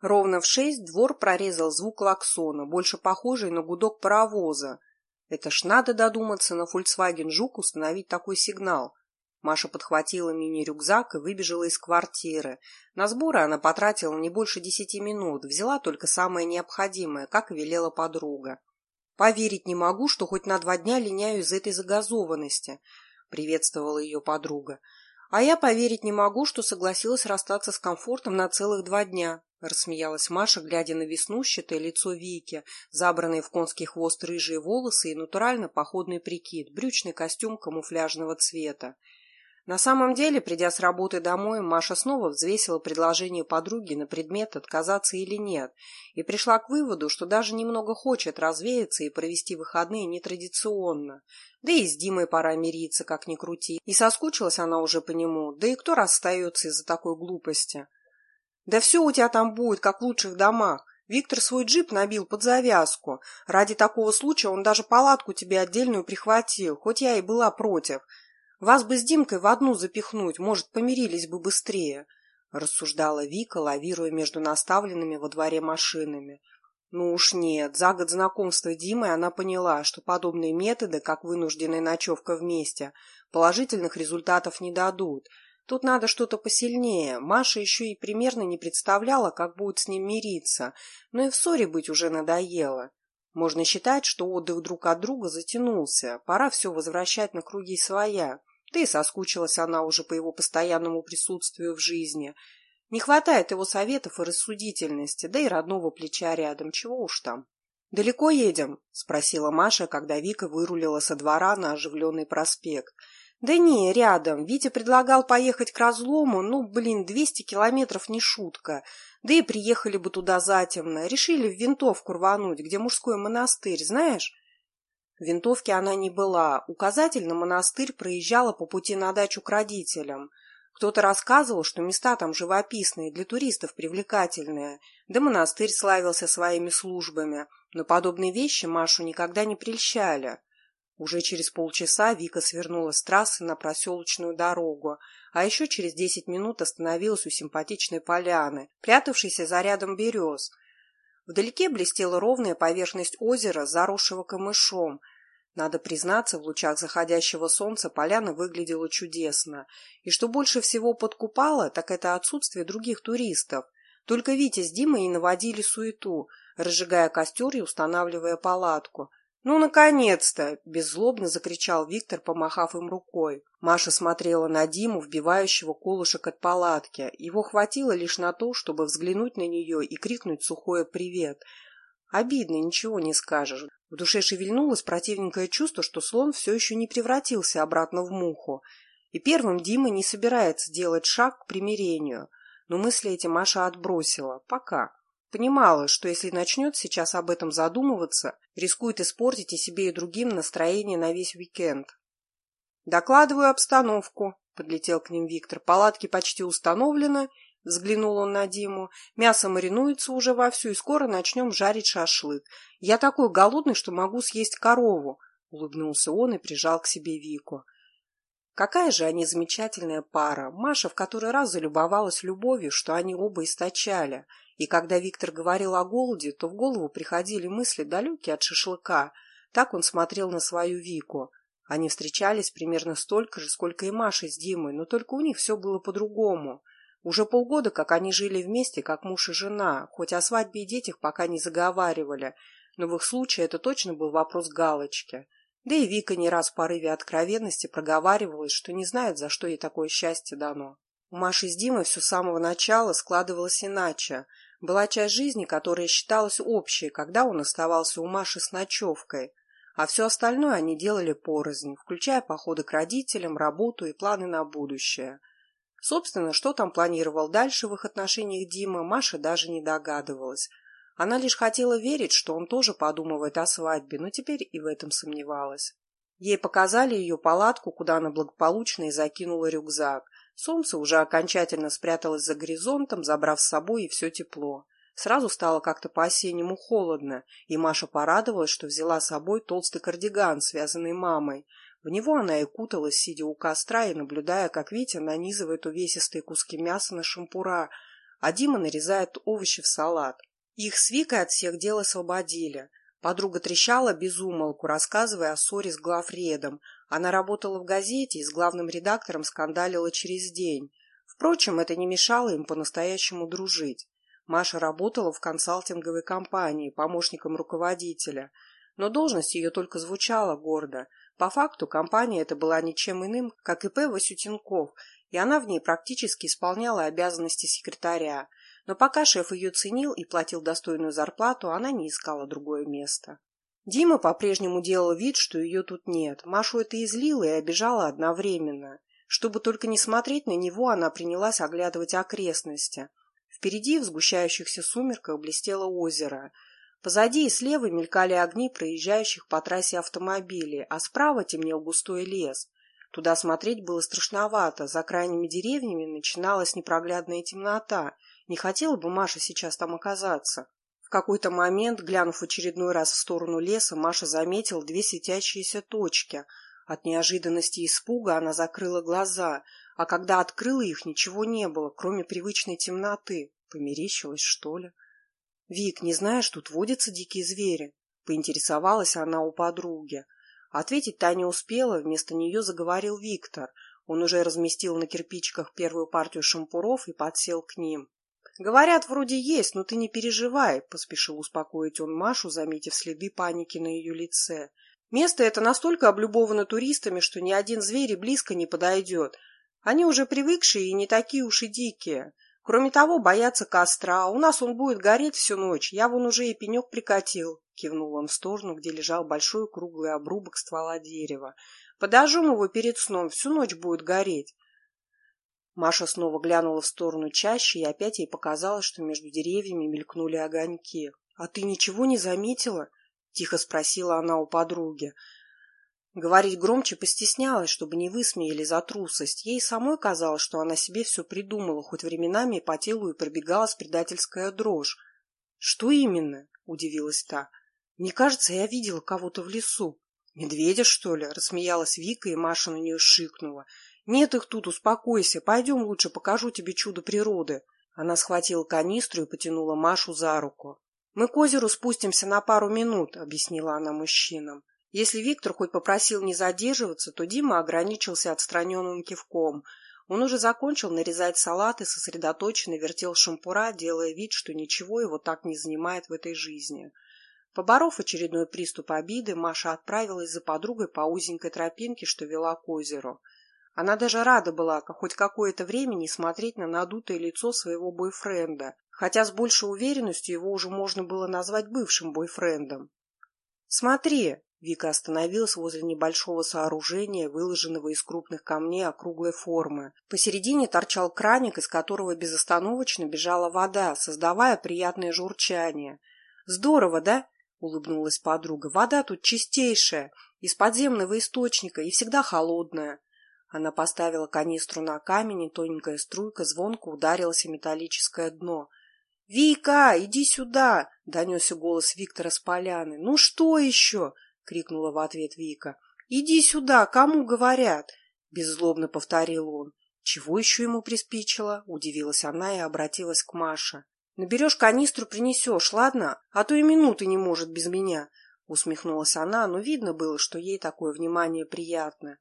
Ровно в шесть двор прорезал звук клаксона, больше похожий на гудок паровоза. Это ж надо додуматься на Volkswagen Жук установить такой сигнал. Маша подхватила мини-рюкзак и выбежала из квартиры. На сборы она потратила не больше десяти минут, взяла только самое необходимое, как велела подруга. «Поверить не могу, что хоть на два дня линяю из этой загазованности», — приветствовала ее подруга. «А я поверить не могу, что согласилась расстаться с комфортом на целых два дня», — рассмеялась Маша, глядя на веснущатое лицо Вики, забранные в конский хвост рыжие волосы и натурально походный прикид, брючный костюм камуфляжного цвета. На самом деле, придя с работы домой, Маша снова взвесила предложение подруги на предмет отказаться или нет и пришла к выводу, что даже немного хочет развеяться и провести выходные нетрадиционно. Да и с Димой пора мириться, как ни крути. И соскучилась она уже по нему, да и кто расстается из-за такой глупости? Да все у тебя там будет, как в лучших домах. Виктор свой джип набил под завязку. Ради такого случая он даже палатку тебе отдельную прихватил, хоть я и была против. Вас бы с Димкой в одну запихнуть, может, помирились бы быстрее, — рассуждала Вика, лавируя между наставленными во дворе машинами. Ну уж нет, за год знакомства Димой она поняла, что подобные методы, как вынужденная ночевка вместе, положительных результатов не дадут — Тут надо что-то посильнее. Маша еще и примерно не представляла, как будет с ним мириться, но и в ссоре быть уже надоело. Можно считать, что отдых друг от друга затянулся, пора все возвращать на круги своя. Да и соскучилась она уже по его постоянному присутствию в жизни. Не хватает его советов и рассудительности, да и родного плеча рядом, чего уж там. «Далеко едем?» — спросила Маша, когда Вика вырулила со двора на оживленный проспект — да не, рядом. Витя предлагал поехать к разлому, ну, блин, 200 километров не шутка. Да и приехали бы туда затемно. Решили в винтовку рвануть, где мужской монастырь, знаешь? В винтовке она не была. Указатель на монастырь проезжала по пути на дачу к родителям. Кто-то рассказывал, что места там живописные, для туристов привлекательные. Да монастырь славился своими службами. Но подобные вещи Машу никогда не прельщали. Уже через полчаса Вика свернула с трассы на проселочную дорогу, а еще через десять минут остановилась у симпатичной поляны, прятавшейся за рядом берез. Вдалеке блестела ровная поверхность озера, заросшего камышом. Надо признаться, в лучах заходящего солнца поляна выглядела чудесно. И что больше всего подкупало, так это отсутствие других туристов. Только Витя с Димой и наводили суету, разжигая костер и устанавливая палатку – «Ну, наконец-то!» – беззлобно закричал Виктор, помахав им рукой. Маша смотрела на Диму, вбивающего колышек от палатки. Его хватило лишь на то, чтобы взглянуть на нее и крикнуть сухое «привет». Обидно, ничего не скажешь. В душе шевельнулось противненькое чувство, что слон все еще не превратился обратно в муху. И первым Дима не собирается делать шаг к примирению. Но мысли эти Маша отбросила. Пока. Понимала, что если начнет сейчас об этом задумываться, рискует испортить и себе, и другим настроение на весь уикенд. «Докладываю обстановку», — подлетел к ним Виктор. «Палатки почти установлены», — взглянул он на Диму. «Мясо маринуется уже вовсю, и скоро начнем жарить шашлык. Я такой голодный, что могу съесть корову», — улыбнулся он и прижал к себе Вику. Какая же они замечательная пара. Маша в который раз залюбовалась любовью, что они оба источали. И когда Виктор говорил о голоде, то в голову приходили мысли далекие от шашлыка. Так он смотрел на свою Вику. Они встречались примерно столько же, сколько и Маша с Димой, но только у них все было по-другому. Уже полгода, как они жили вместе, как муж и жена, хоть о свадьбе и детях пока не заговаривали, но в их случае это точно был вопрос галочки. Да и Вика не раз в порыве откровенности проговаривалась, что не знает, за что ей такое счастье дано. У Маши с Димой все с самого начала складывалось иначе. Была часть жизни, которая считалась общей, когда он оставался у Маши с ночевкой, а все остальное они делали порознь, включая походы к родителям, работу и планы на будущее. Собственно, что там планировал дальше в их отношениях Дима, Маша даже не догадывалась. Она лишь хотела верить, что он тоже подумывает о свадьбе, но теперь и в этом сомневалась. Ей показали ее палатку, куда она благополучно и закинула рюкзак – Солнце уже окончательно спряталось за горизонтом, забрав с собой и все тепло. Сразу стало как-то по-осеннему холодно, и Маша порадовалась, что взяла с собой толстый кардиган, связанный мамой. В него она и куталась, сидя у костра и наблюдая, как Витя нанизывает увесистые куски мяса на шампура, а Дима нарезает овощи в салат. Их с Викой от всех дел освободили. Подруга трещала без умолку, рассказывая о ссоре с главредом. Она работала в газете и с главным редактором скандалила через день. Впрочем, это не мешало им по-настоящему дружить. Маша работала в консалтинговой компании, помощником руководителя. Но должность ее только звучала гордо. По факту компания эта была ничем иным, как ИП Васютенков, и она в ней практически исполняла обязанности секретаря. Но пока шеф ее ценил и платил достойную зарплату, она не искала другое место. Дима по-прежнему делал вид, что ее тут нет. Машу это излило и обижала одновременно. Чтобы только не смотреть на него, она принялась оглядывать окрестности. Впереди в сгущающихся сумерках блестело озеро. Позади и слева мелькали огни проезжающих по трассе автомобилей, а справа темнел густой лес. Туда смотреть было страшновато, за крайними деревьями начиналась непроглядная темнота. Не хотела бы Маша сейчас там оказаться. Какой-то момент, глянув очередной раз в сторону леса, Маша заметила две светящиеся точки. От неожиданности и испуга она закрыла глаза, а когда открыла их, ничего не было, кроме привычной темноты. Померещилась, что ли? «Вик, не знаешь, тут водятся дикие звери?» — поинтересовалась она у подруги. Ответить Таня успела, вместо нее заговорил Виктор. Он уже разместил на кирпичиках первую партию шампуров и подсел к ним. «Говорят, вроде есть, но ты не переживай», — поспешил успокоить он Машу, заметив следы паники на ее лице. «Место это настолько облюбовано туристами, что ни один зверь и близко не подойдет. Они уже привыкшие и не такие уж и дикие. Кроме того, боятся костра. У нас он будет гореть всю ночь. Я вон уже и пенек прикатил кивнул он в сторону, где лежал большой круглый обрубок ствола дерева. Подожжем его перед сном, всю ночь будет гореть. Маша снова глянула в сторону чаще, и опять ей показалось, что между деревьями мелькнули огоньки. — А ты ничего не заметила? — тихо спросила она у подруги. Говорить громче постеснялась, чтобы не высмеяли за трусость. Ей самой казалось, что она себе все придумала, хоть временами по телу и пробегалась предательская дрожь. — Что именно? — удивилась та. Мне кажется, я видела кого-то в лесу. Медведя, что ли? Рассмеялась Вика, и Маша на нее шикнула. Нет их тут, успокойся. Пойдем лучше покажу тебе чудо природы. Она схватила канистру и потянула Машу за руку. «Мы к озеру спустимся на пару минут», — объяснила она мужчинам. Если Виктор хоть попросил не задерживаться, то Дима ограничился отстраненным кивком. Он уже закончил нарезать салат и сосредоточенно вертел шампура, делая вид, что ничего его так не занимает в этой жизни. Поборов очередной приступ обиды, Маша отправилась за подругой по узенькой тропинке, что вела к озеру. Она даже рада была хоть какое-то время не смотреть на надутое лицо своего бойфренда, хотя с большей уверенностью его уже можно было назвать бывшим бойфрендом. «Смотри!» — Вика остановилась возле небольшого сооружения, выложенного из крупных камней округлой формы. Посередине торчал краник, из которого безостановочно бежала вода, создавая приятное журчание. «Здорово, да?» — улыбнулась подруга. «Вода тут чистейшая, из подземного источника и всегда холодная». Она поставила канистру на камень, и тоненькая струйка звонко ударилась о металлическое дно. «Вика, иди сюда!» — донесся голос Виктора с поляны. «Ну что еще?» — крикнула в ответ Вика. «Иди сюда, кому говорят?» — беззлобно повторил он. «Чего еще ему приспичило?» — удивилась она и обратилась к Маше. Наберешь канистру, принесешь, ладно? А то и минуты не может без меня. Усмехнулась она, но видно было, что ей такое внимание приятно.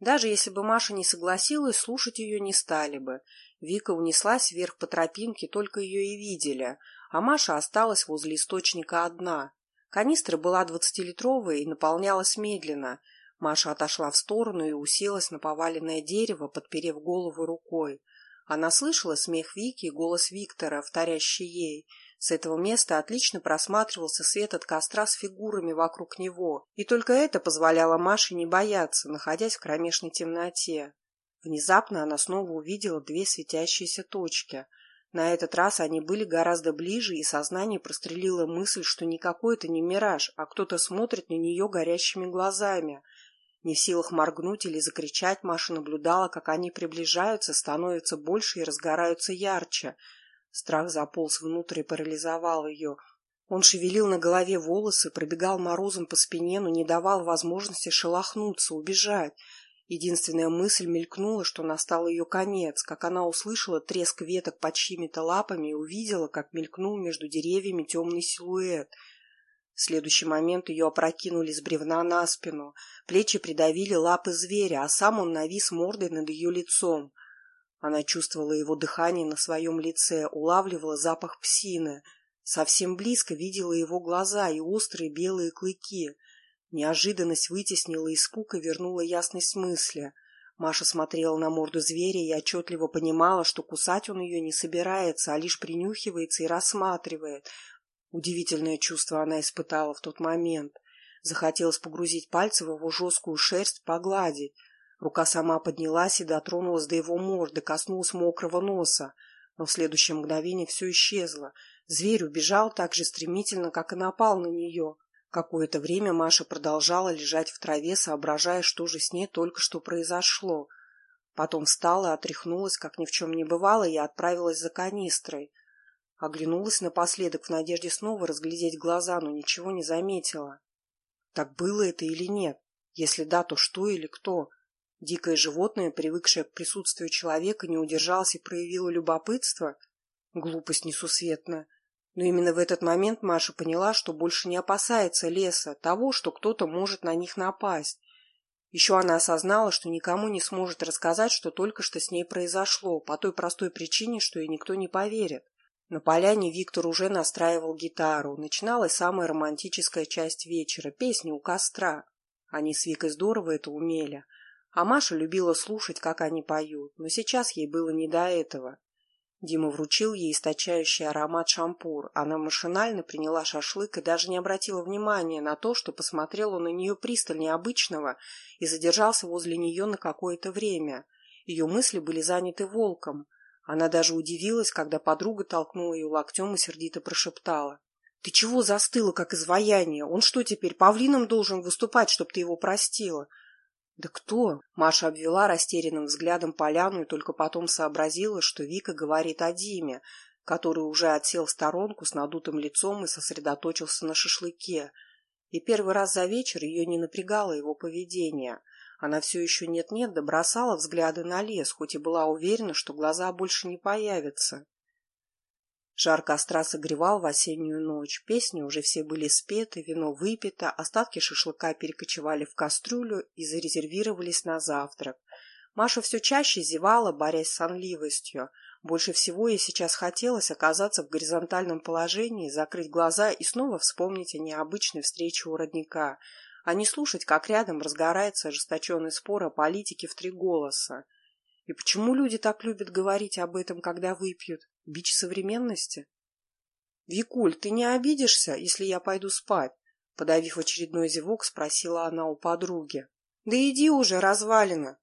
Даже если бы Маша не согласилась, слушать ее не стали бы. Вика унеслась вверх по тропинке, только ее и видели, а Маша осталась возле источника одна. Канистра была двадцатилитровая и наполнялась медленно. Маша отошла в сторону и уселась на поваленное дерево, подперев голову рукой. Она слышала смех Вики и голос Виктора, вторящий ей. С этого места отлично просматривался свет от костра с фигурами вокруг него, и только это позволяло Маше не бояться, находясь в кромешной темноте. Внезапно она снова увидела две светящиеся точки. На этот раз они были гораздо ближе, и сознание прострелило мысль, что никакой это не мираж, а кто-то смотрит на нее горящими глазами — не в силах моргнуть или закричать, Маша наблюдала, как они приближаются, становятся больше и разгораются ярче. Страх заполз внутрь и парализовал ее. Он шевелил на голове волосы, пробегал морозом по спине, но не давал возможности шелохнуться, убежать. Единственная мысль мелькнула, что настал ее конец, как она услышала треск веток под чьими-то лапами и увидела, как мелькнул между деревьями темный силуэт. В следующий момент ее опрокинули с бревна на спину, плечи придавили лапы зверя, а сам он навис мордой над ее лицом. Она чувствовала его дыхание на своем лице, улавливала запах псины, совсем близко видела его глаза и острые белые клыки — Неожиданность вытеснила испуг и вернула ясность мысли. Маша смотрела на морду зверя и отчетливо понимала, что кусать он ее не собирается, а лишь принюхивается и рассматривает. Удивительное чувство она испытала в тот момент. Захотелось погрузить пальцы в его жесткую шерсть, погладить. Рука сама поднялась и дотронулась до его морды, коснулась мокрого носа. Но в следующее мгновение все исчезло. Зверь убежал так же стремительно, как и напал на нее. Какое-то время Маша продолжала лежать в траве, соображая, что же с ней только что произошло. Потом встала, отряхнулась, как ни в чем не бывало, и отправилась за канистрой. Оглянулась напоследок в надежде снова разглядеть глаза, но ничего не заметила. Так было это или нет? Если да, то что или кто? Дикое животное, привыкшее к присутствию человека, не удержалось и проявило любопытство? Глупость несусветная. Но именно в этот момент Маша поняла, что больше не опасается леса, того, что кто-то может на них напасть. Еще она осознала, что никому не сможет рассказать, что только что с ней произошло, по той простой причине, что ей никто не поверит. На поляне Виктор уже настраивал гитару. Начиналась самая романтическая часть вечера – песни у костра. Они с Викой здорово это умели. А Маша любила слушать, как они поют, но сейчас ей было не до этого. Дима вручил ей источающий аромат шампур. Она машинально приняла шашлык и даже не обратила внимания на то, что посмотрел он на нее пристальнее обычного и задержался возле нее на какое-то время. Ее мысли были заняты волком. Она даже удивилась, когда подруга толкнула ее локтем и сердито прошептала. «Ты чего застыла, как изваяние? Он что теперь, павлином должен выступать, чтоб ты его простила? «Да кто?» Маша обвела растерянным взглядом поляну и только потом сообразила, что Вика говорит о Диме, который уже отсел в сторонку с надутым лицом и сосредоточился на шашлыке. И первый раз за вечер ее не напрягало его поведение. Она все еще нет-нет добросала взгляды на лес, хоть и была уверена, что глаза больше не появятся. Жар костра согревал в осеннюю ночь, песни уже все были спеты, вино выпито, остатки шашлыка перекочевали в кастрюлю и зарезервировались на завтрак. Маша все чаще зевала, борясь с сонливостью. Больше всего ей сейчас хотелось оказаться в горизонтальном положении, закрыть глаза и снова вспомнить о необычной встрече у родника, а не слушать, как рядом разгорается ожесточенный спор о политике в три голоса. И почему люди так любят говорить об этом, когда выпьют? Бич современности? «Викуль, ты не обидишься, если я пойду спать?» Подавив очередной зевок, спросила она у подруги. «Да иди уже, развалина!»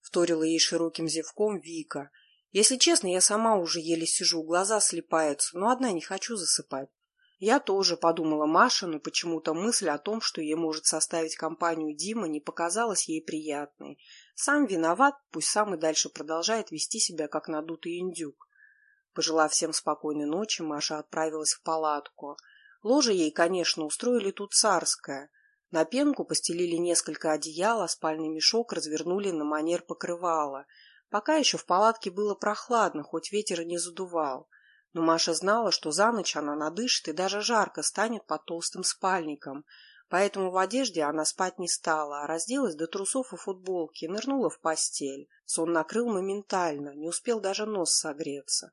Вторила ей широким зевком Вика. «Если честно, я сама уже еле сижу, глаза слепаются, но одна не хочу засыпать. Я тоже подумала Маша, но почему-то мысль о том, что ей может составить компанию Дима, не показалась ей приятной. Сам виноват, пусть сам и дальше продолжает вести себя, как надутый индюк. Пожелав всем спокойной ночи, Маша отправилась в палатку. Ложе ей, конечно, устроили тут царское. На пенку постелили несколько одеял, а спальный мешок развернули на манер покрывала. Пока еще в палатке было прохладно, хоть ветер и не задувал. Но Маша знала, что за ночь она надышит и даже жарко станет под толстым спальником. Поэтому в одежде она спать не стала, а разделась до трусов и футболки, нырнула в постель. Сон накрыл моментально, не успел даже нос согреться.